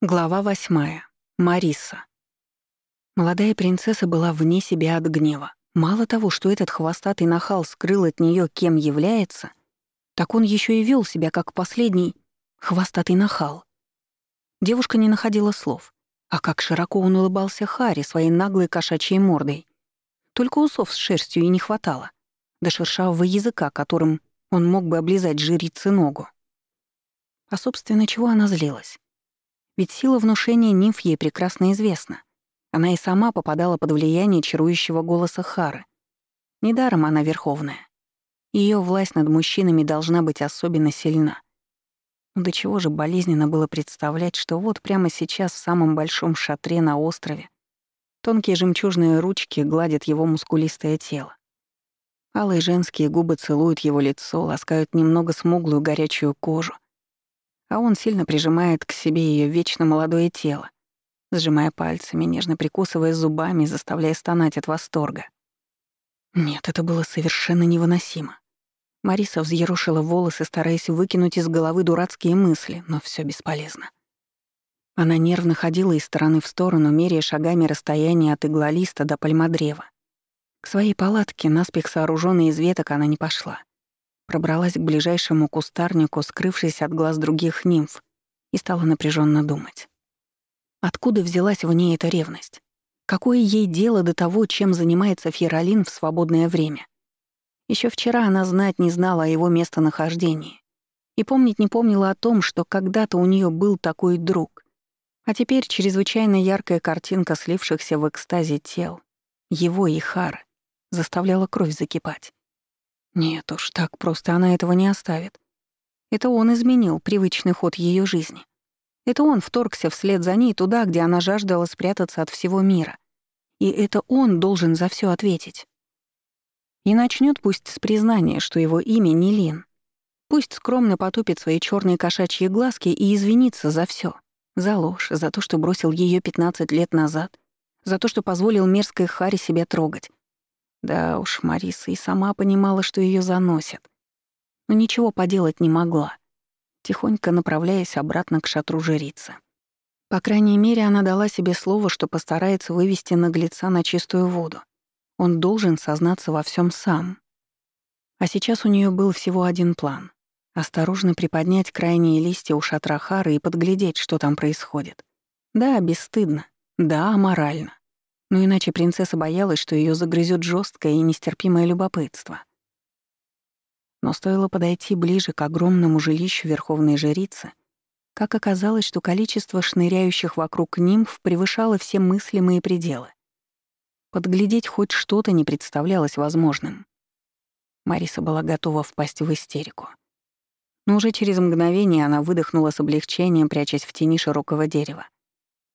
Глава восьмая. Мариса. Молодая принцесса была вне себя от гнева. Мало того, что этот хвостатый нахал скрыл от нее, кем является, так он еще и вел себя как последний хвостатый нахал. Девушка не находила слов. А как широко он улыбался Хари своей наглой кошачьей мордой. Только усов с шерстью и не хватало. До шершавого языка, которым он мог бы облизать жрице ногу. А, собственно, чего она злилась? Ведь сила внушения нимф ей прекрасно известна. Она и сама попадала под влияние чарующего голоса Хары. Недаром она верховная. Ее власть над мужчинами должна быть особенно сильна. Но до чего же болезненно было представлять, что вот прямо сейчас в самом большом шатре на острове тонкие жемчужные ручки гладят его мускулистое тело. Алые женские губы целуют его лицо, ласкают немного смуглую горячую кожу — а он сильно прижимает к себе ее вечно молодое тело, сжимая пальцами, нежно прикусывая зубами, заставляя стонать от восторга. Нет, это было совершенно невыносимо. Мариса взъерушила волосы, стараясь выкинуть из головы дурацкие мысли, но все бесполезно. Она нервно ходила из стороны в сторону, меряя шагами расстояние от иглолиста до пальмодрева. К своей палатке, наспех сооруженной из веток, она не пошла. Пробралась к ближайшему кустарнику, скрывшись от глаз других нимф, и стала напряженно думать. Откуда взялась в ней эта ревность? Какое ей дело до того, чем занимается Фьеролин в свободное время? Еще вчера она знать не знала о его местонахождении и помнить не помнила о том, что когда-то у нее был такой друг. А теперь чрезвычайно яркая картинка слившихся в экстазе тел, его и Хары, заставляла кровь закипать. Нет уж, так просто она этого не оставит. Это он изменил привычный ход ее жизни. Это он вторгся вслед за ней туда, где она жаждала спрятаться от всего мира. И это он должен за все ответить. И начнет пусть с признания, что его имя не Лин. Пусть скромно потупит свои черные кошачьи глазки и извинится за все, За ложь, за то, что бросил ее 15 лет назад, за то, что позволил мерзкой Харе себя трогать, да уж, Мариса и сама понимала, что ее заносят. Но ничего поделать не могла, тихонько направляясь обратно к шатру жрицы. По крайней мере, она дала себе слово, что постарается вывести наглеца на чистую воду. Он должен сознаться во всем сам. А сейчас у нее был всего один план — осторожно приподнять крайние листья у шатра Хары и подглядеть, что там происходит. Да, бесстыдно. Да, аморально но иначе принцесса боялась, что ее загрызет жесткое и нестерпимое любопытство. Но стоило подойти ближе к огромному жилищу верховной жрицы, как оказалось, что количество шныряющих вокруг нимф превышало все мыслимые пределы. Подглядеть хоть что-то не представлялось возможным. Мариса была готова впасть в истерику. Но уже через мгновение она выдохнула с облегчением, прячась в тени широкого дерева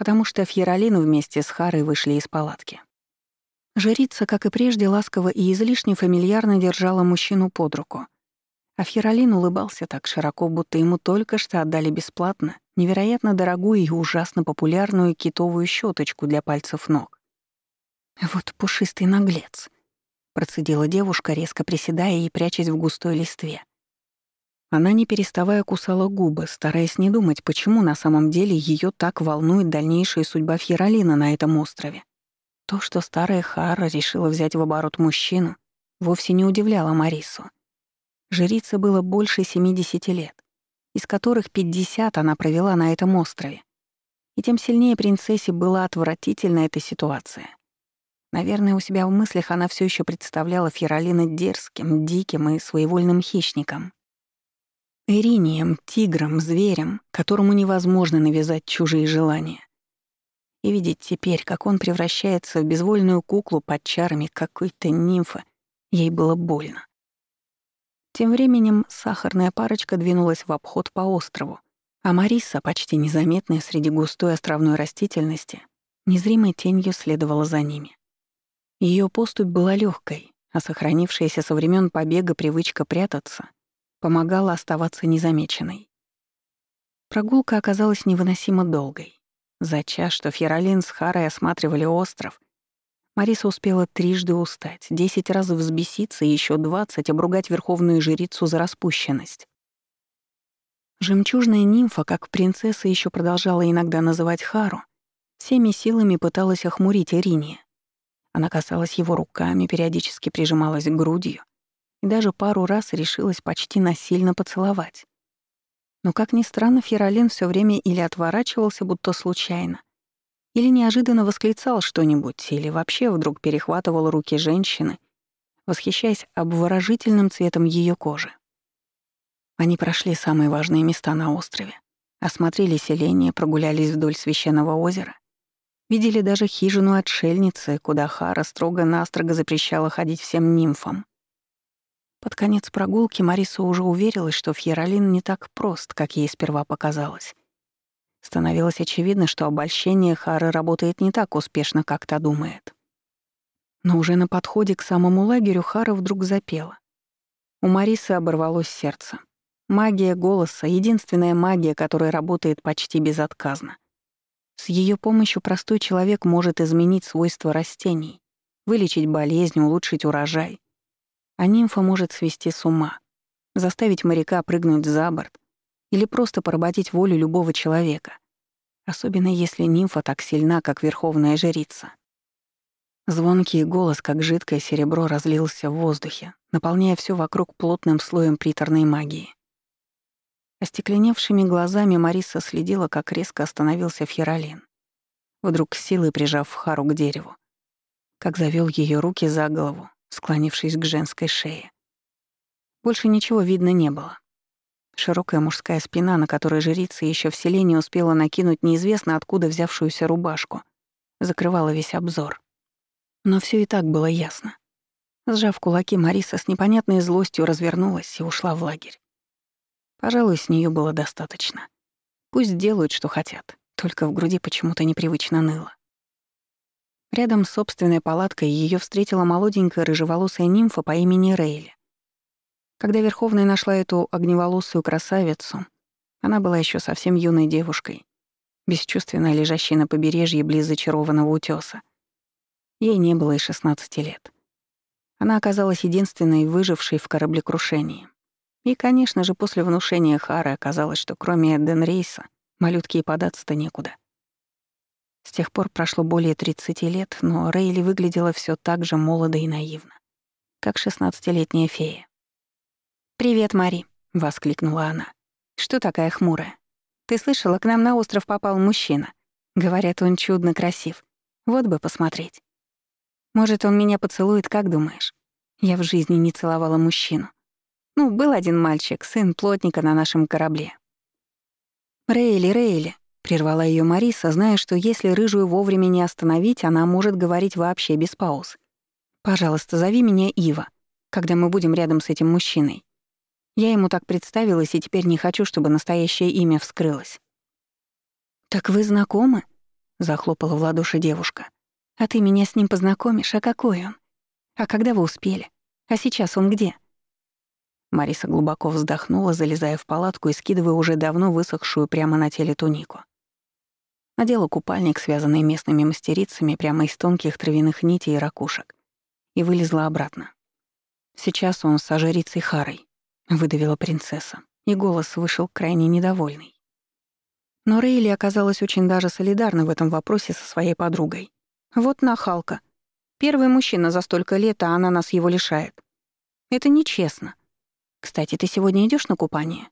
потому что Фьеролин вместе с Харой вышли из палатки. Жрица, как и прежде, ласково и излишне фамильярно держала мужчину под руку. А Фьеролин улыбался так широко, будто ему только что отдали бесплатно невероятно дорогую и ужасно популярную китовую щеточку для пальцев ног. «Вот пушистый наглец», — процедила девушка, резко приседая и прячась в густой листве. Она, не переставая, кусала губы, стараясь не думать, почему на самом деле ее так волнует дальнейшая судьба Фьеролина на этом острове. То, что старая Хара решила взять в оборот мужчину, вовсе не удивляло Марису. Жрице было больше 70 лет, из которых 50 она провела на этом острове. И тем сильнее принцессе была отвратительна эта ситуация. Наверное, у себя в мыслях она все еще представляла Фьеролина дерзким, диким и своевольным хищником — Иринием, тигром, зверем, которому невозможно навязать чужие желания. И видеть теперь, как он превращается в безвольную куклу под чарами какой-то нимфы, ей было больно. Тем временем сахарная парочка двинулась в обход по острову, а Мариса, почти незаметная среди густой островной растительности, незримой тенью следовала за ними. Ее поступь была легкой, а сохранившаяся со времен побега привычка прятаться помогала оставаться незамеченной. Прогулка оказалась невыносимо долгой. За час, что Фьеролин с Харой осматривали остров, Мариса успела трижды устать, десять раз взбеситься и еще двадцать обругать верховную жрицу за распущенность. Жемчужная нимфа, как принцесса еще продолжала иногда называть Хару, всеми силами пыталась охмурить Ирине. Она касалась его руками, периодически прижималась к грудью и даже пару раз решилась почти насильно поцеловать. Но, как ни странно, Феролин все время или отворачивался, будто случайно, или неожиданно восклицал что-нибудь, или вообще вдруг перехватывал руки женщины, восхищаясь обворожительным цветом ее кожи. Они прошли самые важные места на острове, осмотрели селение, прогулялись вдоль священного озера, видели даже хижину отшельницы, куда Хара строго-настрого запрещала ходить всем нимфам. Под конец прогулки Мариса уже уверилась, что Фьеролин не так прост, как ей сперва показалось. Становилось очевидно, что обольщение Хары работает не так успешно, как та думает. Но уже на подходе к самому лагерю Хара вдруг запела. У Марисы оборвалось сердце. Магия голоса — единственная магия, которая работает почти безотказно. С ее помощью простой человек может изменить свойства растений, вылечить болезнь, улучшить урожай. А нимфа может свести с ума, заставить моряка прыгнуть за борт или просто поработить волю любого человека, особенно если нимфа так сильна, как верховная жрица. Звонкий голос, как жидкое серебро, разлился в воздухе, наполняя все вокруг плотным слоем приторной магии. Остекленевшими глазами Мариса следила, как резко остановился Фьеролин, вдруг силой прижав Хару к дереву, как завел ее руки за голову, склонившись к женской шее. Больше ничего видно не было. Широкая мужская спина, на которой жрица еще в селении успела накинуть неизвестно откуда взявшуюся рубашку, закрывала весь обзор. Но все и так было ясно. Сжав кулаки, Мариса с непонятной злостью развернулась и ушла в лагерь. Пожалуй, с нее было достаточно. Пусть делают, что хотят, только в груди почему-то непривычно ныло. Рядом с собственной палаткой ее встретила молоденькая рыжеволосая нимфа по имени Рейли. Когда Верховная нашла эту огневолосую красавицу, она была еще совсем юной девушкой, бесчувственно лежащей на побережье близ зачарованного утёса. Ей не было и 16 лет. Она оказалась единственной выжившей в кораблекрушении. И, конечно же, после внушения Хары оказалось, что кроме Денрейса малютке и податься-то некуда. С тех пор прошло более 30 лет, но Рейли выглядела все так же молодо и наивно, как шестнадцатилетняя фея. «Привет, Мари», — воскликнула она. «Что такая хмурая? Ты слышала, к нам на остров попал мужчина. Говорят, он чудно красив. Вот бы посмотреть. Может, он меня поцелует, как думаешь? Я в жизни не целовала мужчину. Ну, был один мальчик, сын плотника на нашем корабле. «Рейли, Рейли», — прервала ее Мариса, зная, что если рыжую вовремя не остановить, она может говорить вообще без пауз. «Пожалуйста, зови меня Ива, когда мы будем рядом с этим мужчиной. Я ему так представилась, и теперь не хочу, чтобы настоящее имя вскрылось». «Так вы знакомы?» — захлопала в ладоши девушка. «А ты меня с ним познакомишь? А какой он? А когда вы успели? А сейчас он где?» Мариса глубоко вздохнула, залезая в палатку и скидывая уже давно высохшую прямо на теле тунику. Надела купальник, связанный местными мастерицами прямо из тонких травяных нитей и ракушек, и вылезла обратно. «Сейчас он с жрицей Харой», — выдавила принцесса, и голос вышел крайне недовольный. Но Рейли оказалась очень даже солидарна в этом вопросе со своей подругой. «Вот нахалка. Первый мужчина за столько лет, а она нас его лишает. Это нечестно. Кстати, ты сегодня идешь на купание?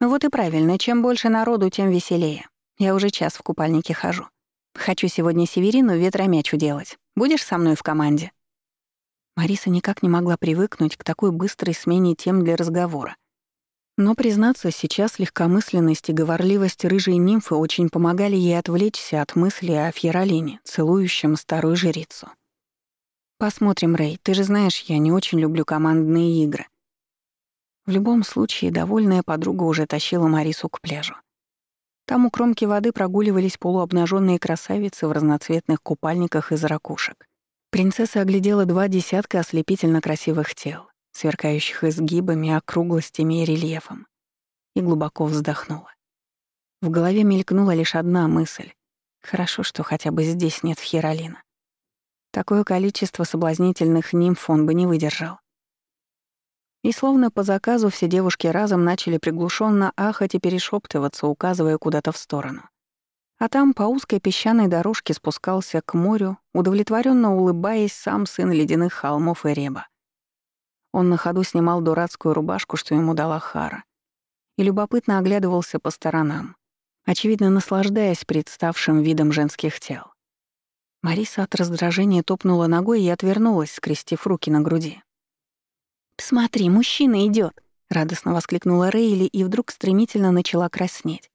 Вот и правильно, чем больше народу, тем веселее. Я уже час в купальнике хожу. Хочу сегодня Северину ветромяч уделать. Будешь со мной в команде?» Мариса никак не могла привыкнуть к такой быстрой смене тем для разговора. Но, признаться, сейчас легкомысленность и говорливость рыжей нимфы очень помогали ей отвлечься от мысли о Фьеролине, целующем старую жрицу. «Посмотрим, Рэй, ты же знаешь, я не очень люблю командные игры», в любом случае, довольная подруга уже тащила Марису к пляжу. Там у кромки воды прогуливались полуобнаженные красавицы в разноцветных купальниках из ракушек. Принцесса оглядела два десятка ослепительно красивых тел, сверкающих изгибами, округлостями и рельефом, и глубоко вздохнула. В голове мелькнула лишь одна мысль. Хорошо, что хотя бы здесь нет Хиролина. Такое количество соблазнительных нимф он бы не выдержал. И словно по заказу все девушки разом начали приглушенно ахать и перешептываться, указывая куда-то в сторону. А там по узкой песчаной дорожке спускался к морю, удовлетворенно улыбаясь сам сын ледяных холмов и реба. Он на ходу снимал дурацкую рубашку, что ему дала Хара, и любопытно оглядывался по сторонам, очевидно наслаждаясь представшим видом женских тел. Мариса от раздражения топнула ногой и отвернулась, скрестив руки на груди. «Смотри, мужчина идет! радостно воскликнула Рейли и вдруг стремительно начала краснеть.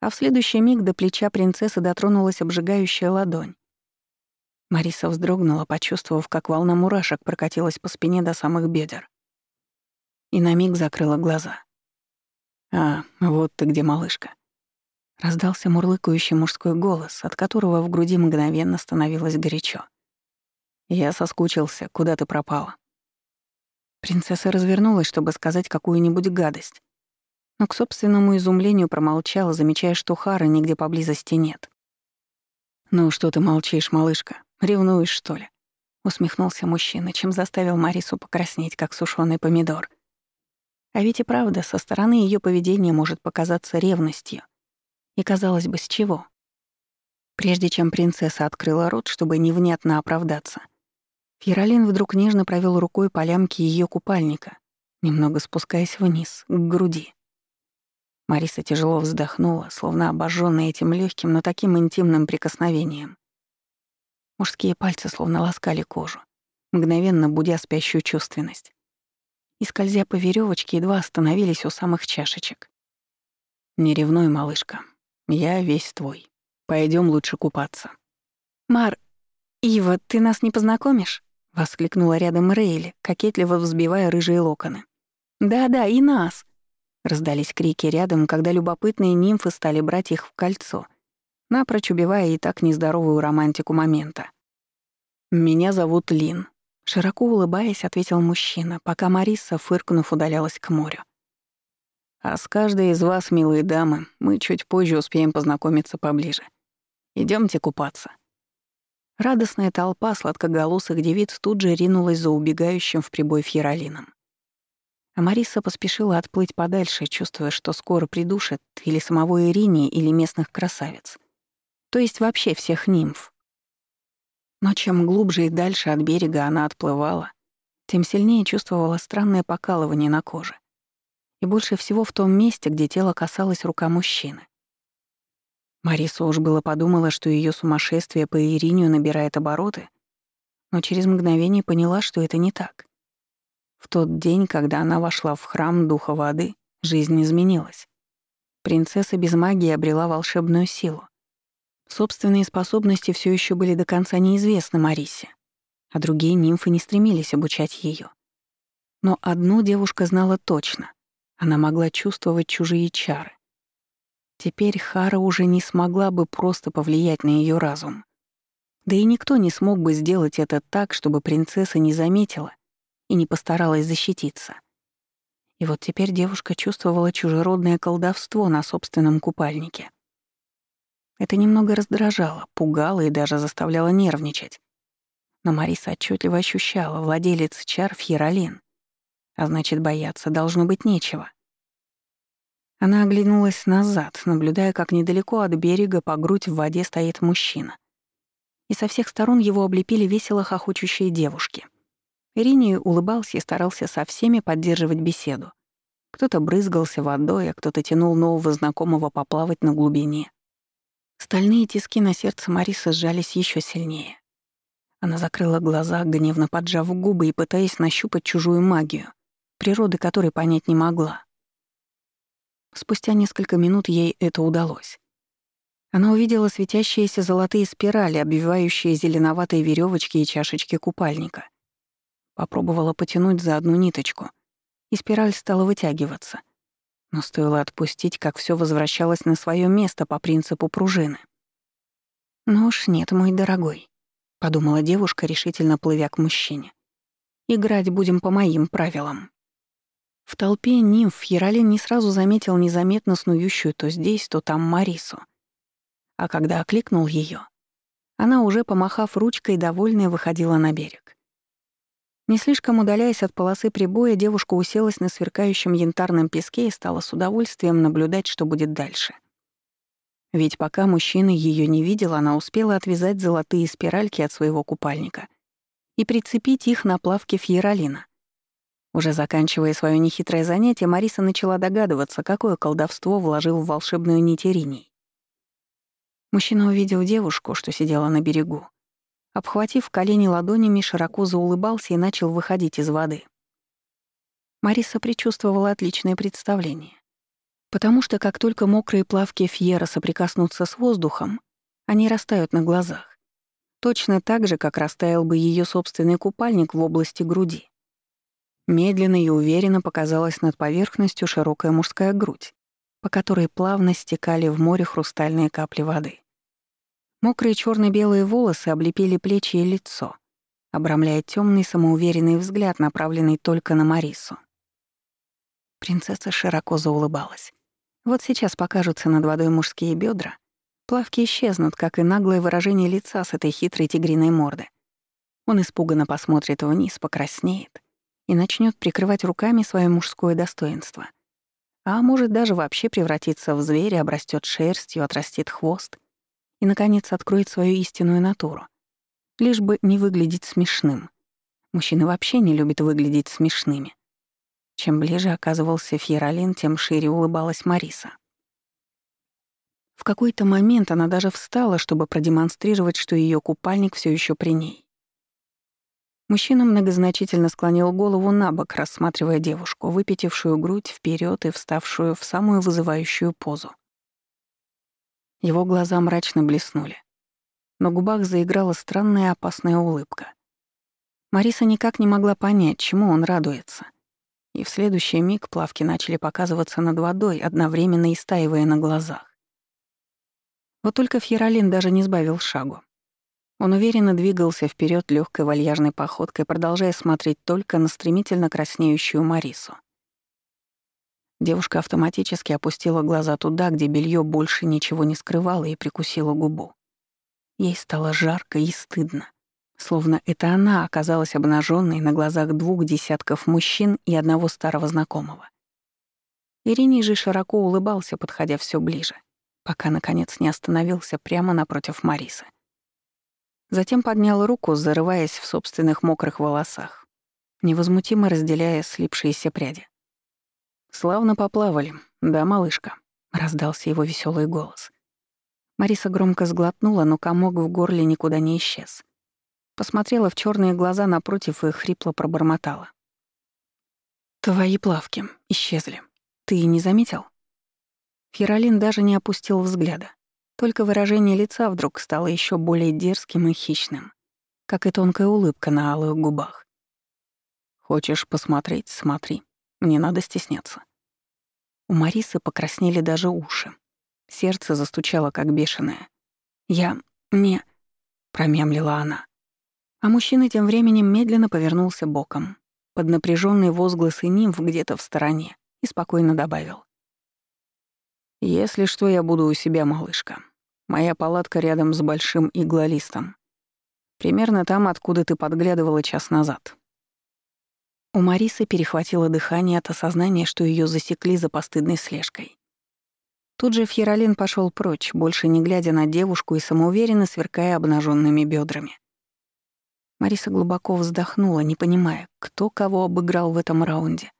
А в следующий миг до плеча принцессы дотронулась обжигающая ладонь. Мариса вздрогнула, почувствовав, как волна мурашек прокатилась по спине до самых бедер. И на миг закрыла глаза. «А, вот ты где, малышка!» Раздался мурлыкающий мужской голос, от которого в груди мгновенно становилось горячо. «Я соскучился. Куда ты пропала?» Принцесса развернулась, чтобы сказать какую-нибудь гадость. Но к собственному изумлению промолчала, замечая, что Хары нигде поблизости нет. «Ну что ты молчишь, малышка? Ревнуешь, что ли?» Усмехнулся мужчина, чем заставил Марису покраснеть, как сушёный помидор. А ведь и правда, со стороны ее поведение может показаться ревностью. И казалось бы, с чего? Прежде чем принцесса открыла рот, чтобы невнятно оправдаться — Фьеролин вдруг нежно провел рукой по лямке ее купальника, немного спускаясь вниз, к груди. Мариса тяжело вздохнула, словно обожженная этим легким, но таким интимным прикосновением. Мужские пальцы словно ласкали кожу, мгновенно будя спящую чувственность. И скользя по веревочке, едва остановились у самых чашечек. «Не ревнуй, малышка. Я весь твой. Пойдем лучше купаться». «Мар, Ива, ты нас не познакомишь?» — воскликнула рядом Рейли, кокетливо взбивая рыжие локоны. «Да-да, и нас!» — раздались крики рядом, когда любопытные нимфы стали брать их в кольцо, напрочь убивая и так нездоровую романтику момента. «Меня зовут Лин», — широко улыбаясь, ответил мужчина, пока Мариса, фыркнув, удалялась к морю. «А с каждой из вас, милые дамы, мы чуть позже успеем познакомиться поближе. Идемте купаться». Радостная толпа сладкоголосых девиц тут же ринулась за убегающим в прибой фьеролином. А Мариса поспешила отплыть подальше, чувствуя, что скоро придушит или самого Ирине, или местных красавиц. То есть вообще всех нимф. Но чем глубже и дальше от берега она отплывала, тем сильнее чувствовала странное покалывание на коже. И больше всего в том месте, где тело касалось рука мужчины. Мариса уж было подумала, что ее сумасшествие по Иринию набирает обороты, но через мгновение поняла, что это не так. В тот день, когда она вошла в храм Духа Воды, жизнь изменилась. Принцесса без магии обрела волшебную силу. Собственные способности все еще были до конца неизвестны Марисе, а другие нимфы не стремились обучать ее. Но одну девушка знала точно — она могла чувствовать чужие чары. Теперь Хара уже не смогла бы просто повлиять на ее разум. Да и никто не смог бы сделать это так, чтобы принцесса не заметила и не постаралась защититься. И вот теперь девушка чувствовала чужеродное колдовство на собственном купальнике. Это немного раздражало, пугало и даже заставляло нервничать. Но Мариса отчетливо ощущала владелец чар Фьеролин. А значит, бояться должно быть нечего. Она оглянулась назад, наблюдая, как недалеко от берега по грудь в воде стоит мужчина. И со всех сторон его облепили весело хохочущие девушки. Ирине улыбался и старался со всеми поддерживать беседу. Кто-то брызгался водой, а кто-то тянул нового знакомого поплавать на глубине. Стальные тиски на сердце Марисы сжались еще сильнее. Она закрыла глаза, гневно поджав губы и пытаясь нащупать чужую магию, природы которой понять не могла. Спустя несколько минут ей это удалось. Она увидела светящиеся золотые спирали, обвивающие зеленоватые веревочки и чашечки купальника. Попробовала потянуть за одну ниточку, и спираль стала вытягиваться. Но стоило отпустить, как все возвращалось на свое место по принципу пружины. «Ну уж нет, мой дорогой», — подумала девушка, решительно плывя к мужчине. «Играть будем по моим правилам». В толпе нимф Яролин не сразу заметил незаметно снующую то здесь, то там Марису. А когда окликнул ее, она уже, помахав ручкой, довольная, выходила на берег. Не слишком удаляясь от полосы прибоя, девушка уселась на сверкающем янтарном песке и стала с удовольствием наблюдать, что будет дальше. Ведь пока мужчина ее не видел, она успела отвязать золотые спиральки от своего купальника и прицепить их на плавке фьеролина. Уже заканчивая свое нехитрое занятие, Мариса начала догадываться, какое колдовство вложил в волшебную нить Ириней. Мужчина увидел девушку, что сидела на берегу. Обхватив колени ладонями, широко заулыбался и начал выходить из воды. Мариса предчувствовала отличное представление. Потому что как только мокрые плавки Фьера соприкоснутся с воздухом, они растают на глазах. Точно так же, как растаял бы ее собственный купальник в области груди. Медленно и уверенно показалась над поверхностью широкая мужская грудь, по которой плавно стекали в море хрустальные капли воды. Мокрые черно белые волосы облепили плечи и лицо, обрамляя темный самоуверенный взгляд, направленный только на Марису. Принцесса широко заулыбалась. Вот сейчас покажутся над водой мужские бедра, плавки исчезнут, как и наглое выражение лица с этой хитрой тигриной морды. Он испуганно посмотрит вниз, покраснеет, и начнет прикрывать руками свое мужское достоинство. А может даже вообще превратиться в зверя, обрастет шерстью, отрастит хвост и, наконец, откроет свою истинную натуру. Лишь бы не выглядеть смешным. Мужчины вообще не любят выглядеть смешными. Чем ближе оказывался Фьеролин, тем шире улыбалась Мариса. В какой-то момент она даже встала, чтобы продемонстрировать, что ее купальник все еще при ней. Мужчина многозначительно склонил голову на бок, рассматривая девушку, выпятившую грудь вперед и вставшую в самую вызывающую позу. Его глаза мрачно блеснули. На губах заиграла странная опасная улыбка. Мариса никак не могла понять, чему он радуется. И в следующий миг плавки начали показываться над водой, одновременно истаивая на глазах. Вот только Фьеролин даже не сбавил шагу. Он уверенно двигался вперед легкой вальяжной походкой, продолжая смотреть только на стремительно краснеющую Марису. Девушка автоматически опустила глаза туда, где белье больше ничего не скрывало, и прикусила губу. Ей стало жарко и стыдно, словно это она оказалась обнаженной на глазах двух десятков мужчин и одного старого знакомого. Ирине же широко улыбался, подходя все ближе, пока, наконец, не остановился прямо напротив Марисы. Затем поднял руку, зарываясь в собственных мокрых волосах, невозмутимо разделяя слипшиеся пряди. «Славно поплавали, да, малышка?» — раздался его веселый голос. Мариса громко сглотнула, но комок в горле никуда не исчез. Посмотрела в черные глаза напротив и хрипло пробормотала. «Твои плавки исчезли. Ты не заметил?» Фиролин даже не опустил взгляда. Только выражение лица вдруг стало еще более дерзким и хищным, как и тонкая улыбка на алых губах. «Хочешь посмотреть — смотри. Не надо стесняться». У Марисы покраснели даже уши. Сердце застучало, как бешеное. «Я... не...» — промямлила она. А мужчина тем временем медленно повернулся боком, под напряженный возгласы нимф где-то в стороне, и спокойно добавил. «Если что, я буду у себя, малышка. Моя палатка рядом с большим иглолистом. Примерно там, откуда ты подглядывала час назад». У Марисы перехватило дыхание от осознания, что ее засекли за постыдной слежкой. Тут же Фьеролин пошел прочь, больше не глядя на девушку и самоуверенно сверкая обнаженными бедрами. Мариса глубоко вздохнула, не понимая, кто кого обыграл в этом раунде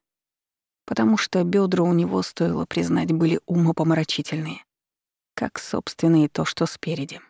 потому что бедра у него, стоило признать, были умопомрачительные, как, собственно, и то, что спереди.